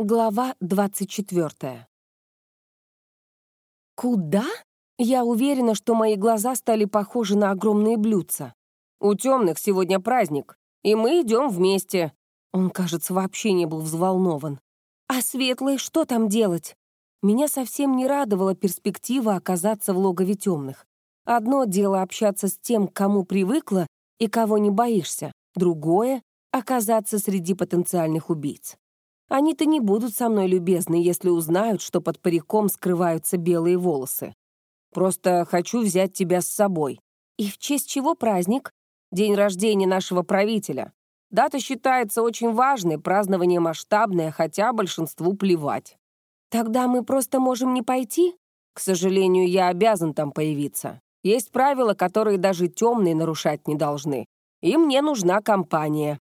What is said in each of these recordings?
Глава 24. Куда? Я уверена, что мои глаза стали похожи на огромные блюдца. У темных сегодня праздник, и мы идем вместе. Он, кажется, вообще не был взволнован. А светлые что там делать? Меня совсем не радовала перспектива оказаться в логове темных. Одно дело общаться с тем, к кому привыкла и кого не боишься. Другое — оказаться среди потенциальных убийц. Они-то не будут со мной любезны, если узнают, что под париком скрываются белые волосы. Просто хочу взять тебя с собой. И в честь чего праздник? День рождения нашего правителя. Дата считается очень важной, празднование масштабное, хотя большинству плевать. Тогда мы просто можем не пойти? К сожалению, я обязан там появиться. Есть правила, которые даже темные нарушать не должны. И мне нужна компания.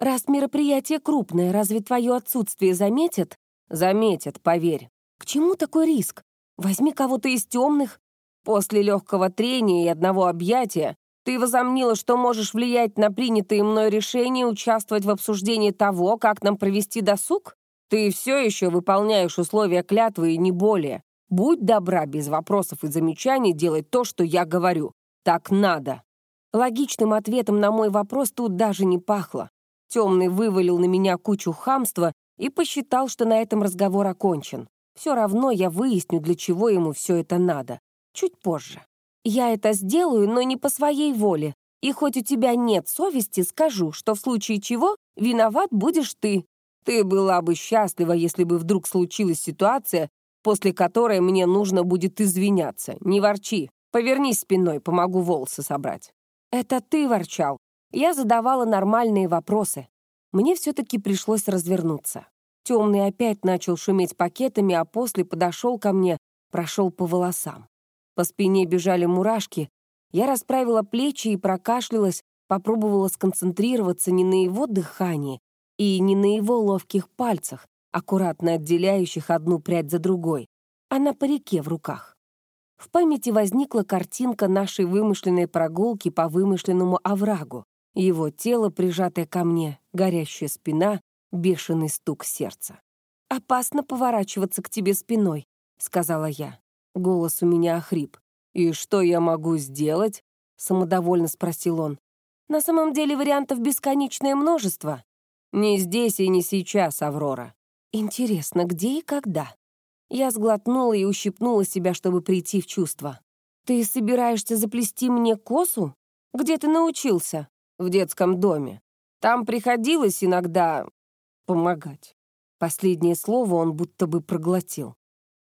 «Раз мероприятие крупное, разве твое отсутствие заметят?» «Заметят, поверь». «К чему такой риск? Возьми кого-то из темных». После легкого трения и одного объятия ты возомнила, что можешь влиять на принятые мной решения участвовать в обсуждении того, как нам провести досуг? Ты все еще выполняешь условия клятвы и не более. Будь добра, без вопросов и замечаний делать то, что я говорю. Так надо». Логичным ответом на мой вопрос тут даже не пахло. Темный вывалил на меня кучу хамства и посчитал, что на этом разговор окончен. Все равно я выясню, для чего ему все это надо. Чуть позже. Я это сделаю, но не по своей воле. И хоть у тебя нет совести, скажу, что в случае чего виноват будешь ты. Ты была бы счастлива, если бы вдруг случилась ситуация, после которой мне нужно будет извиняться. Не ворчи. Повернись спиной, помогу волосы собрать. Это ты ворчал, я задавала нормальные вопросы. Мне все-таки пришлось развернуться. Темный опять начал шуметь пакетами, а после подошел ко мне, прошел по волосам. По спине бежали мурашки. Я расправила плечи и прокашлялась, попробовала сконцентрироваться не на его дыхании и не на его ловких пальцах, аккуратно отделяющих одну прядь за другой, а на парике в руках. В памяти возникла картинка нашей вымышленной прогулки по вымышленному оврагу. Его тело, прижатое ко мне, горящая спина, бешеный стук сердца. «Опасно поворачиваться к тебе спиной», — сказала я. Голос у меня охрип. «И что я могу сделать?» — самодовольно спросил он. «На самом деле вариантов бесконечное множество. Не здесь и не сейчас, Аврора. Интересно, где и когда?» Я сглотнула и ущипнула себя, чтобы прийти в чувство. «Ты собираешься заплести мне косу? Где ты научился?» В детском доме. Там приходилось иногда помогать. Последнее слово он будто бы проглотил.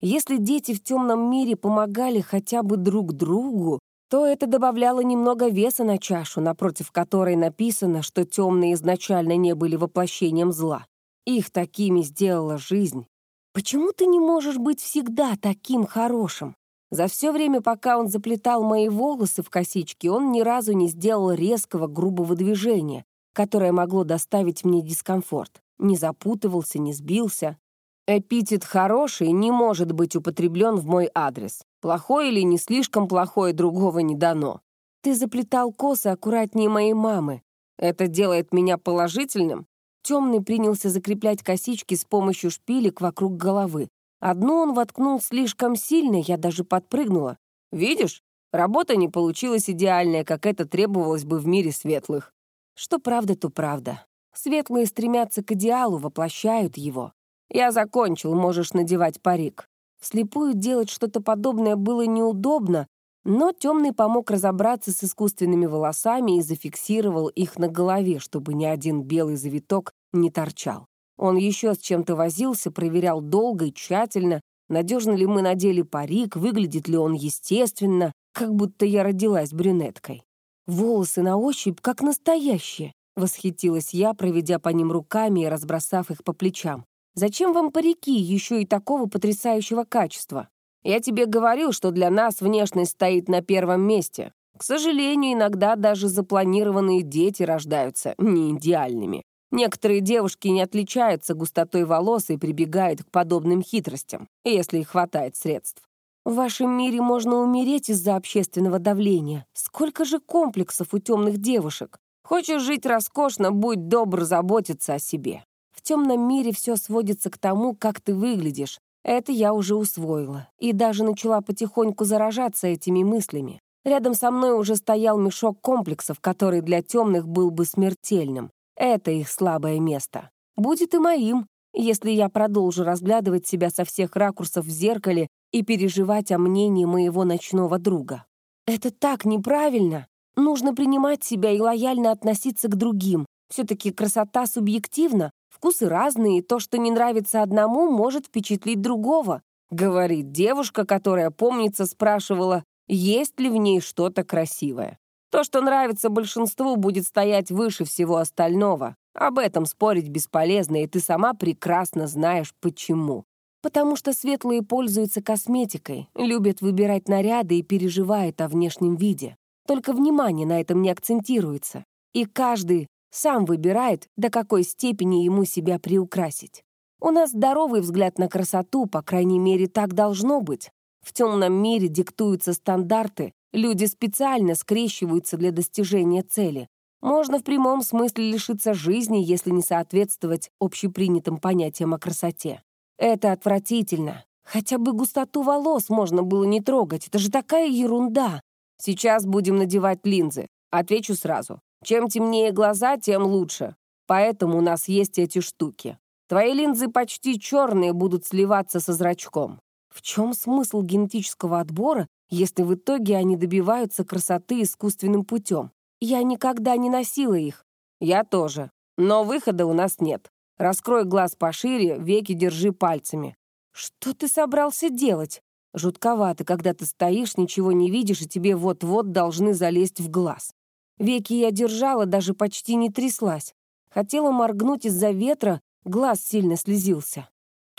Если дети в темном мире помогали хотя бы друг другу, то это добавляло немного веса на чашу, напротив которой написано, что темные изначально не были воплощением зла. Их такими сделала жизнь. Почему ты не можешь быть всегда таким хорошим? За все время, пока он заплетал мои волосы в косички, он ни разу не сделал резкого, грубого движения, которое могло доставить мне дискомфорт. Не запутывался, не сбился. Эпитет «хороший» не может быть употреблен в мой адрес. Плохой или не слишком плохой, другого не дано. Ты заплетал косы аккуратнее моей мамы. Это делает меня положительным? Темный принялся закреплять косички с помощью шпилек вокруг головы, Одну он воткнул слишком сильно, я даже подпрыгнула. «Видишь, работа не получилась идеальная, как это требовалось бы в мире светлых». Что правда, то правда. Светлые стремятся к идеалу, воплощают его. Я закончил, можешь надевать парик. Вслепую делать что-то подобное было неудобно, но темный помог разобраться с искусственными волосами и зафиксировал их на голове, чтобы ни один белый завиток не торчал. Он еще с чем-то возился, проверял долго и тщательно, надежно ли мы надели парик, выглядит ли он естественно, как будто я родилась брюнеткой. Волосы на ощупь как настоящие, восхитилась я, проведя по ним руками и разбросав их по плечам. Зачем вам парики еще и такого потрясающего качества? Я тебе говорил, что для нас внешность стоит на первом месте. К сожалению, иногда даже запланированные дети рождаются не идеальными. Некоторые девушки не отличаются густотой волос и прибегают к подобным хитростям, если их хватает средств. В вашем мире можно умереть из-за общественного давления. Сколько же комплексов у темных девушек. Хочешь жить роскошно, будь добр заботиться о себе. В темном мире все сводится к тому, как ты выглядишь. Это я уже усвоила. И даже начала потихоньку заражаться этими мыслями. Рядом со мной уже стоял мешок комплексов, который для темных был бы смертельным. Это их слабое место. Будет и моим, если я продолжу разглядывать себя со всех ракурсов в зеркале и переживать о мнении моего ночного друга. Это так неправильно. Нужно принимать себя и лояльно относиться к другим. Все-таки красота субъективна, вкусы разные, и то, что не нравится одному, может впечатлить другого. Говорит девушка, которая, помнится, спрашивала, есть ли в ней что-то красивое. То, что нравится большинству, будет стоять выше всего остального. Об этом спорить бесполезно, и ты сама прекрасно знаешь, почему. Потому что светлые пользуются косметикой, любят выбирать наряды и переживают о внешнем виде. Только внимание на этом не акцентируется. И каждый сам выбирает, до какой степени ему себя приукрасить. У нас здоровый взгляд на красоту, по крайней мере, так должно быть. В темном мире диктуются стандарты, люди специально скрещиваются для достижения цели. Можно в прямом смысле лишиться жизни, если не соответствовать общепринятым понятиям о красоте. Это отвратительно. Хотя бы густоту волос можно было не трогать, это же такая ерунда. Сейчас будем надевать линзы. Отвечу сразу. Чем темнее глаза, тем лучше. Поэтому у нас есть эти штуки. Твои линзы почти черные будут сливаться со зрачком. В чем смысл генетического отбора, если в итоге они добиваются красоты искусственным путем? Я никогда не носила их. Я тоже. Но выхода у нас нет. Раскрой глаз пошире, веки держи пальцами. Что ты собрался делать? Жутковато, когда ты стоишь, ничего не видишь, и тебе вот-вот должны залезть в глаз. Веки я держала, даже почти не тряслась. Хотела моргнуть из-за ветра, глаз сильно слезился.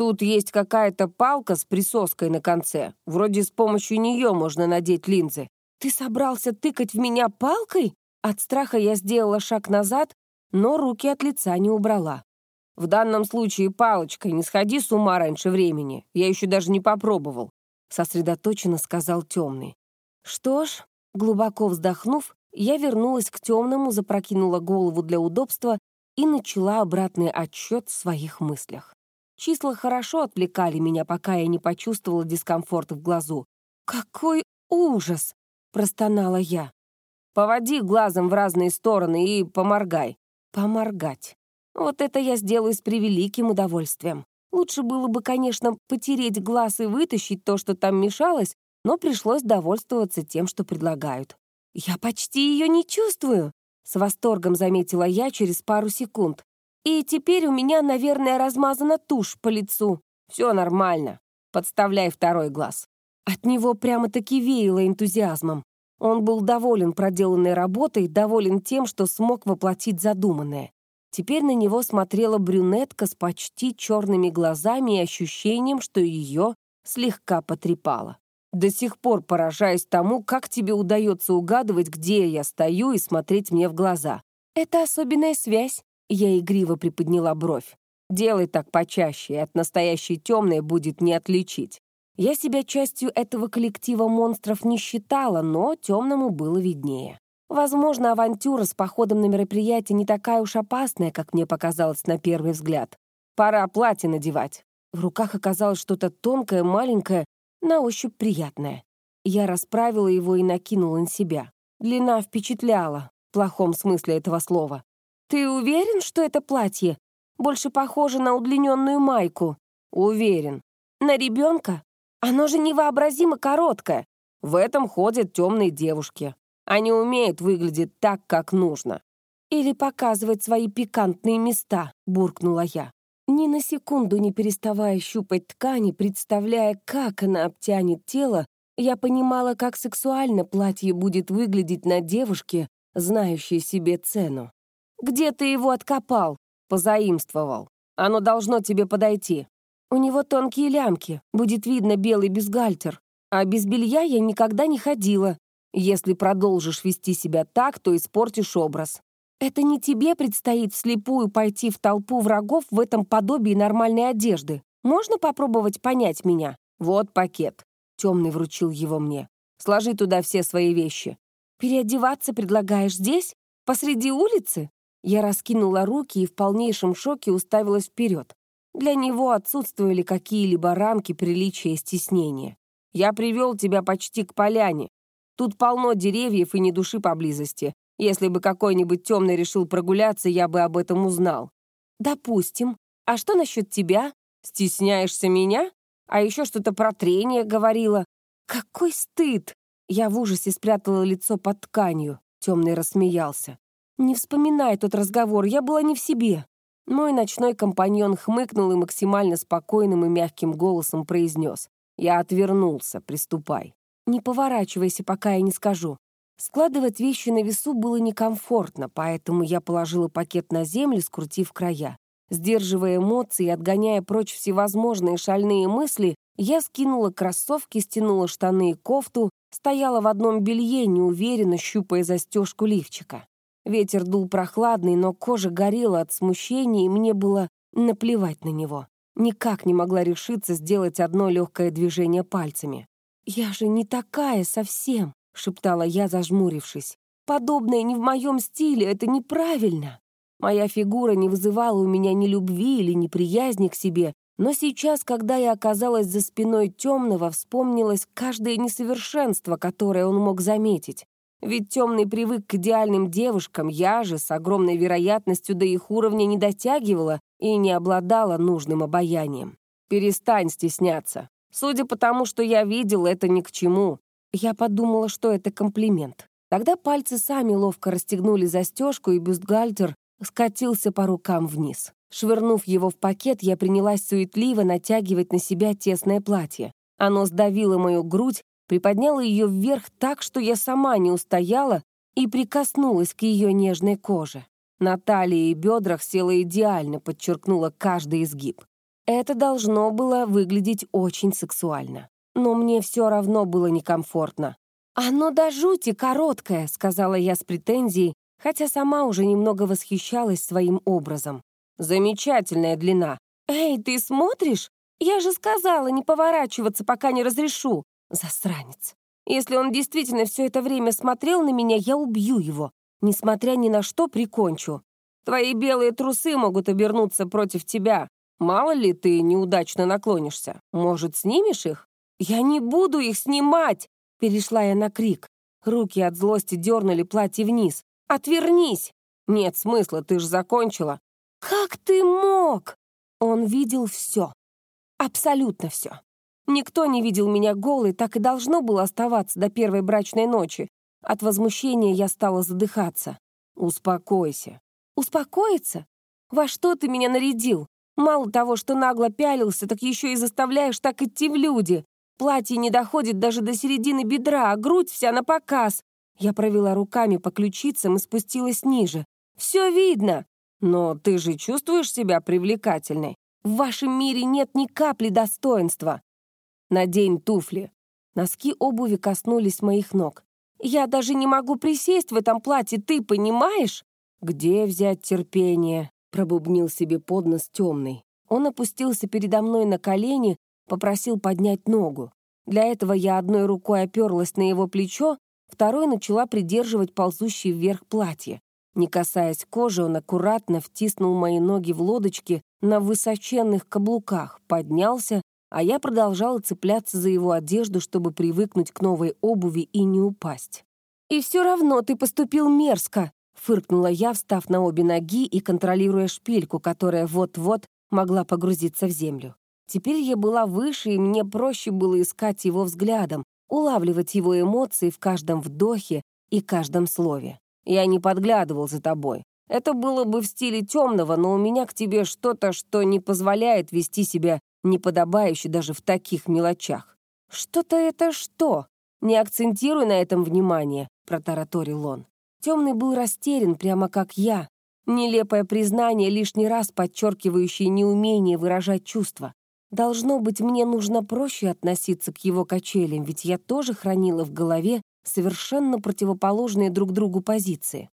Тут есть какая-то палка с присоской на конце. Вроде с помощью нее можно надеть линзы. Ты собрался тыкать в меня палкой? От страха я сделала шаг назад, но руки от лица не убрала. В данном случае палочкой, не сходи с ума раньше времени. Я еще даже не попробовал. Сосредоточенно сказал темный. Что ж, глубоко вздохнув, я вернулась к темному, запрокинула голову для удобства и начала обратный отсчет в своих мыслях. Числа хорошо отвлекали меня, пока я не почувствовала дискомфорт в глазу. «Какой ужас!» — простонала я. «Поводи глазом в разные стороны и поморгай». «Поморгать. Вот это я сделаю с превеликим удовольствием. Лучше было бы, конечно, потереть глаз и вытащить то, что там мешалось, но пришлось довольствоваться тем, что предлагают. «Я почти ее не чувствую», — с восторгом заметила я через пару секунд. И теперь у меня, наверное, размазана тушь по лицу. Все нормально. Подставляй второй глаз. От него прямо-таки веяло энтузиазмом. Он был доволен проделанной работой, доволен тем, что смог воплотить задуманное. Теперь на него смотрела брюнетка с почти черными глазами и ощущением, что ее слегка потрепало. До сих пор поражаюсь тому, как тебе удается угадывать, где я стою, и смотреть мне в глаза. Это особенная связь. Я игриво приподняла бровь. «Делай так почаще, и от настоящей темной будет не отличить. Я себя частью этого коллектива монстров не считала, но темному было виднее. Возможно, авантюра с походом на мероприятие не такая уж опасная, как мне показалось на первый взгляд. Пора платье надевать. В руках оказалось что-то тонкое, маленькое, на ощупь приятное. Я расправила его и накинула на себя. Длина впечатляла, в плохом смысле этого слова. «Ты уверен, что это платье? Больше похоже на удлиненную майку». «Уверен». «На ребенка? Оно же невообразимо короткое. В этом ходят темные девушки. Они умеют выглядеть так, как нужно». «Или показывать свои пикантные места», — буркнула я. Ни на секунду не переставая щупать ткани, представляя, как она обтянет тело, я понимала, как сексуально платье будет выглядеть на девушке, знающей себе цену. «Где ты его откопал?» «Позаимствовал. Оно должно тебе подойти». «У него тонкие лямки, будет видно белый бюстгальтер. А без белья я никогда не ходила. Если продолжишь вести себя так, то испортишь образ. Это не тебе предстоит вслепую пойти в толпу врагов в этом подобии нормальной одежды. Можно попробовать понять меня? Вот пакет. Темный вручил его мне. Сложи туда все свои вещи. Переодеваться предлагаешь здесь? Посреди улицы? Я раскинула руки и в полнейшем шоке уставилась вперед. Для него отсутствовали какие-либо рамки приличия и стеснения. «Я привел тебя почти к поляне. Тут полно деревьев и ни души поблизости. Если бы какой-нибудь темный решил прогуляться, я бы об этом узнал». «Допустим. А что насчет тебя? Стесняешься меня? А еще что-то про трение говорила. Какой стыд!» Я в ужасе спрятала лицо под тканью. Темный рассмеялся. «Не вспоминай тот разговор, я была не в себе». Мой ночной компаньон хмыкнул и максимально спокойным и мягким голосом произнес. «Я отвернулся, приступай». «Не поворачивайся, пока я не скажу». Складывать вещи на весу было некомфортно, поэтому я положила пакет на землю, скрутив края. Сдерживая эмоции и отгоняя прочь всевозможные шальные мысли, я скинула кроссовки, стянула штаны и кофту, стояла в одном белье, неуверенно щупая застежку лифчика. Ветер дул прохладный, но кожа горела от смущения, и мне было наплевать на него. Никак не могла решиться сделать одно легкое движение пальцами. «Я же не такая совсем», — шептала я, зажмурившись. «Подобное не в моем стиле, это неправильно». Моя фигура не вызывала у меня ни любви или неприязни к себе, но сейчас, когда я оказалась за спиной темного, вспомнилось каждое несовершенство, которое он мог заметить. Ведь темный привык к идеальным девушкам, я же с огромной вероятностью до их уровня не дотягивала и не обладала нужным обаянием. Перестань стесняться. Судя по тому, что я видел, это ни к чему. Я подумала, что это комплимент. Тогда пальцы сами ловко расстегнули застежку, и бюстгальтер скатился по рукам вниз. Швырнув его в пакет, я принялась суетливо натягивать на себя тесное платье. Оно сдавило мою грудь, приподняла ее вверх так, что я сама не устояла и прикоснулась к ее нежной коже. На талии и бедрах села идеально, подчеркнула каждый изгиб. Это должно было выглядеть очень сексуально. Но мне все равно было некомфортно. «Оно до жути короткое», — сказала я с претензией, хотя сама уже немного восхищалась своим образом. «Замечательная длина». «Эй, ты смотришь? Я же сказала не поворачиваться, пока не разрешу. Засранец. Если он действительно все это время смотрел на меня, я убью его. Несмотря ни на что, прикончу. Твои белые трусы могут обернуться против тебя. Мало ли ты неудачно наклонишься. Может, снимешь их? Я не буду их снимать! Перешла я на крик. Руки от злости дернули платье вниз. «Отвернись!» «Нет смысла, ты ж закончила». «Как ты мог?» Он видел все. Абсолютно все. Никто не видел меня голой, так и должно было оставаться до первой брачной ночи. От возмущения я стала задыхаться. «Успокойся». «Успокоиться? Во что ты меня нарядил? Мало того, что нагло пялился, так еще и заставляешь так идти в люди. Платье не доходит даже до середины бедра, а грудь вся на показ. Я провела руками по ключицам и спустилась ниже. Все видно. Но ты же чувствуешь себя привлекательной. В вашем мире нет ни капли достоинства. Надень туфли». Носки обуви коснулись моих ног. «Я даже не могу присесть в этом платье, ты понимаешь?» «Где взять терпение?» — пробубнил себе под нос темный. Он опустился передо мной на колени, попросил поднять ногу. Для этого я одной рукой оперлась на его плечо, второй начала придерживать ползущий вверх платье. Не касаясь кожи, он аккуратно втиснул мои ноги в лодочки на высоченных каблуках, поднялся а я продолжала цепляться за его одежду, чтобы привыкнуть к новой обуви и не упасть. «И все равно ты поступил мерзко», — фыркнула я, встав на обе ноги и контролируя шпильку, которая вот-вот могла погрузиться в землю. Теперь я была выше, и мне проще было искать его взглядом, улавливать его эмоции в каждом вдохе и каждом слове. Я не подглядывал за тобой. Это было бы в стиле темного, но у меня к тебе что-то, что не позволяет вести себя неподобающе даже в таких мелочах. «Что-то это что? Не акцентируй на этом внимание», — протараторил он. Темный был растерян, прямо как я. Нелепое признание, лишний раз подчеркивающее неумение выражать чувства. Должно быть, мне нужно проще относиться к его качелям, ведь я тоже хранила в голове совершенно противоположные друг другу позиции.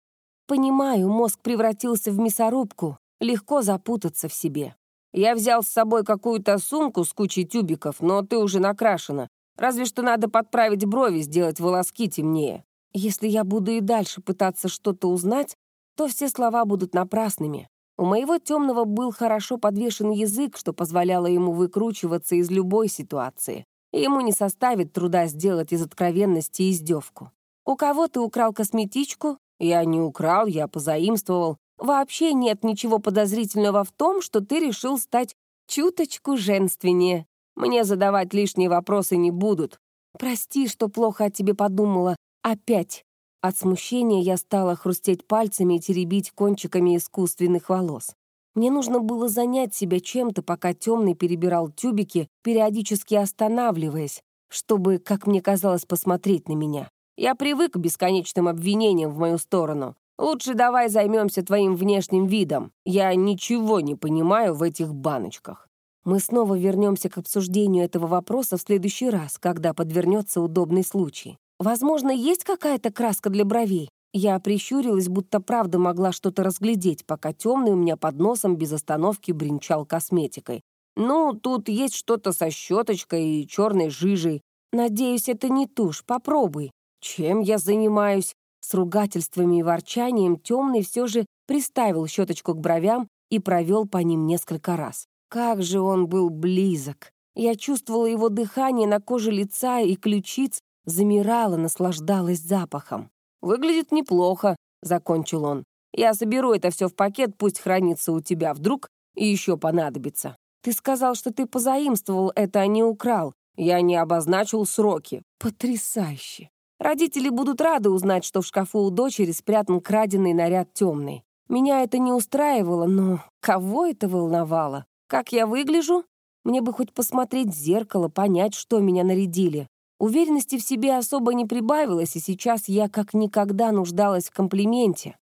Понимаю, мозг превратился в мясорубку, легко запутаться в себе. Я взял с собой какую-то сумку с кучей тюбиков, но ты уже накрашена. Разве что надо подправить брови, сделать волоски темнее. Если я буду и дальше пытаться что-то узнать, то все слова будут напрасными. У моего темного был хорошо подвешен язык, что позволяло ему выкручиваться из любой ситуации. И ему не составит труда сделать из откровенности издевку. «У кого ты украл косметичку?» «Я не украл, я позаимствовал. Вообще нет ничего подозрительного в том, что ты решил стать чуточку женственнее. Мне задавать лишние вопросы не будут. Прости, что плохо о тебе подумала. Опять. От смущения я стала хрустеть пальцами и теребить кончиками искусственных волос. Мне нужно было занять себя чем-то, пока темный перебирал тюбики, периодически останавливаясь, чтобы, как мне казалось, посмотреть на меня. Я привык к бесконечным обвинениям в мою сторону. Лучше давай займемся твоим внешним видом. Я ничего не понимаю в этих баночках. Мы снова вернемся к обсуждению этого вопроса в следующий раз, когда подвернется удобный случай. Возможно, есть какая-то краска для бровей? Я прищурилась, будто правда могла что-то разглядеть, пока темный у меня под носом без остановки бренчал косметикой. «Ну, тут есть что-то со щеточкой и черной жижей. Надеюсь, это не тушь. Попробуй». «Чем я занимаюсь?» С ругательствами и ворчанием темный все же приставил щеточку к бровям и провел по ним несколько раз. Как же он был близок! Я чувствовала его дыхание на коже лица и ключиц, замирала, наслаждалась запахом. «Выглядит неплохо», — закончил он. «Я соберу это все в пакет, пусть хранится у тебя, вдруг и еще понадобится. Ты сказал, что ты позаимствовал это, а не украл. Я не обозначил сроки. Потрясающе. Родители будут рады узнать, что в шкафу у дочери спрятан краденый наряд темный. Меня это не устраивало, но кого это волновало? Как я выгляжу? Мне бы хоть посмотреть в зеркало, понять, что меня нарядили. Уверенности в себе особо не прибавилось, и сейчас я как никогда нуждалась в комплименте.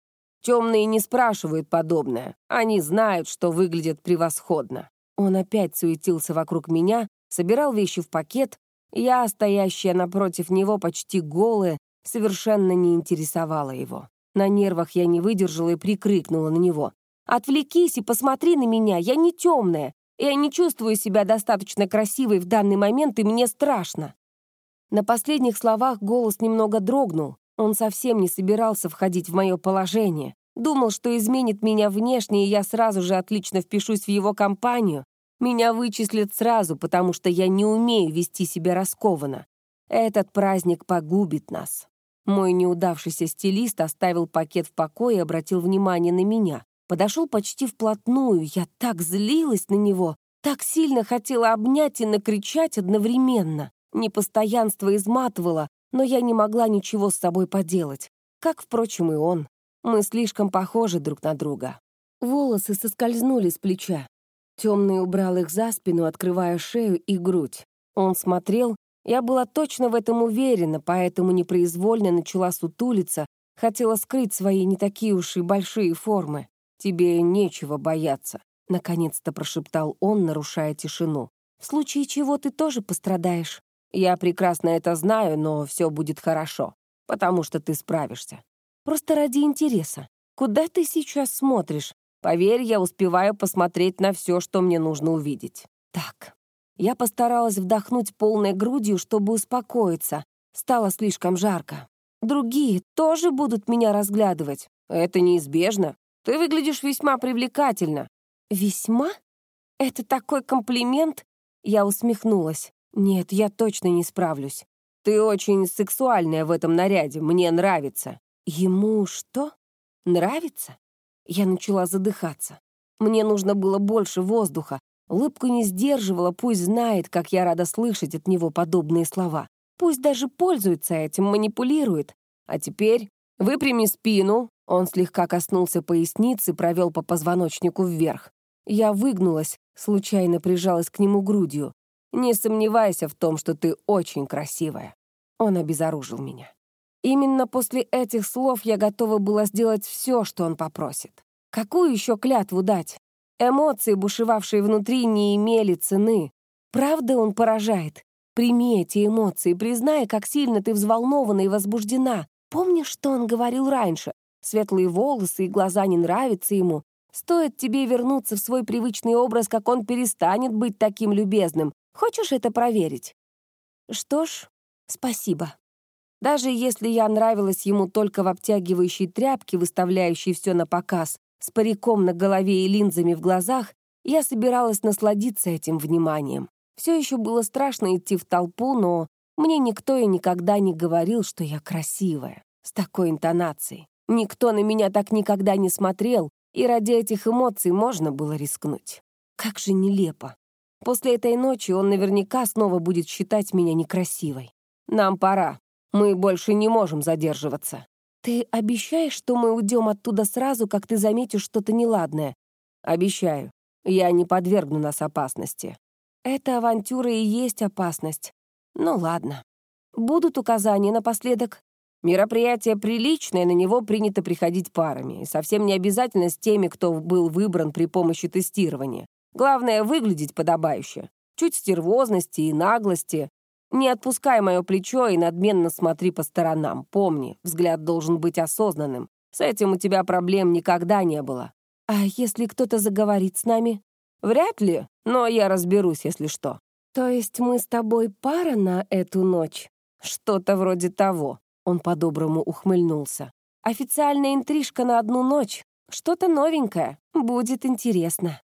Темные не спрашивают подобное. Они знают, что выглядят превосходно. Он опять суетился вокруг меня, собирал вещи в пакет. Я, стоящая напротив него, почти голая, совершенно не интересовала его. На нервах я не выдержала и прикрикнула на него. «Отвлекись и посмотри на меня, я не темная. Я не чувствую себя достаточно красивой в данный момент, и мне страшно». На последних словах голос немного дрогнул. Он совсем не собирался входить в мое положение. Думал, что изменит меня внешне, и я сразу же отлично впишусь в его компанию. Меня вычислят сразу, потому что я не умею вести себя раскованно. Этот праздник погубит нас. Мой неудавшийся стилист оставил пакет в покое и обратил внимание на меня. Подошел почти вплотную, я так злилась на него, так сильно хотела обнять и накричать одновременно. Непостоянство изматывало, но я не могла ничего с собой поделать. Как, впрочем, и он. Мы слишком похожи друг на друга. Волосы соскользнули с плеча. Темный убрал их за спину, открывая шею и грудь. Он смотрел, я была точно в этом уверена, поэтому непроизвольно начала сутулиться, хотела скрыть свои не такие уж и большие формы. «Тебе нечего бояться», — наконец-то прошептал он, нарушая тишину. «В случае чего ты тоже пострадаешь». Я прекрасно это знаю, но все будет хорошо, потому что ты справишься. Просто ради интереса. Куда ты сейчас смотришь? Поверь, я успеваю посмотреть на все, что мне нужно увидеть. Так. Я постаралась вдохнуть полной грудью, чтобы успокоиться. Стало слишком жарко. Другие тоже будут меня разглядывать. Это неизбежно. Ты выглядишь весьма привлекательно. Весьма? Это такой комплимент? Я усмехнулась. «Нет, я точно не справлюсь. Ты очень сексуальная в этом наряде, мне нравится». «Ему что? Нравится?» Я начала задыхаться. Мне нужно было больше воздуха. Улыбку не сдерживала, пусть знает, как я рада слышать от него подобные слова. Пусть даже пользуется этим, манипулирует. А теперь выпрями спину. Он слегка коснулся поясницы, провел по позвоночнику вверх. Я выгнулась, случайно прижалась к нему грудью. Не сомневайся в том, что ты очень красивая. Он обезоружил меня. Именно после этих слов я готова была сделать все, что он попросит. Какую еще клятву дать? Эмоции, бушевавшие внутри, не имели цены. Правда он поражает? Прими эти эмоции, признай, как сильно ты взволнована и возбуждена. Помнишь, что он говорил раньше? Светлые волосы и глаза не нравятся ему. Стоит тебе вернуться в свой привычный образ, как он перестанет быть таким любезным. Хочешь это проверить?» «Что ж, спасибо». Даже если я нравилась ему только в обтягивающей тряпке, выставляющей все на показ, с париком на голове и линзами в глазах, я собиралась насладиться этим вниманием. Все еще было страшно идти в толпу, но мне никто и никогда не говорил, что я красивая, с такой интонацией. Никто на меня так никогда не смотрел, и ради этих эмоций можно было рискнуть. Как же нелепо. После этой ночи он наверняка снова будет считать меня некрасивой. Нам пора. Мы больше не можем задерживаться. Ты обещаешь, что мы уйдем оттуда сразу, как ты заметишь что-то неладное? Обещаю. Я не подвергну нас опасности. Эта авантюра и есть опасность. Ну ладно. Будут указания напоследок. Мероприятие приличное, на него принято приходить парами, и совсем не обязательно с теми, кто был выбран при помощи тестирования. Главное — выглядеть подобающе. Чуть стервозности и наглости, не отпускай мое плечо и надменно смотри по сторонам. Помни, взгляд должен быть осознанным. С этим у тебя проблем никогда не было. А если кто-то заговорит с нами? Вряд ли, но я разберусь, если что. То есть мы с тобой пара на эту ночь? Что-то вроде того. Он по-доброму ухмыльнулся. Официальная интрижка на одну ночь. Что-то новенькое. Будет интересно.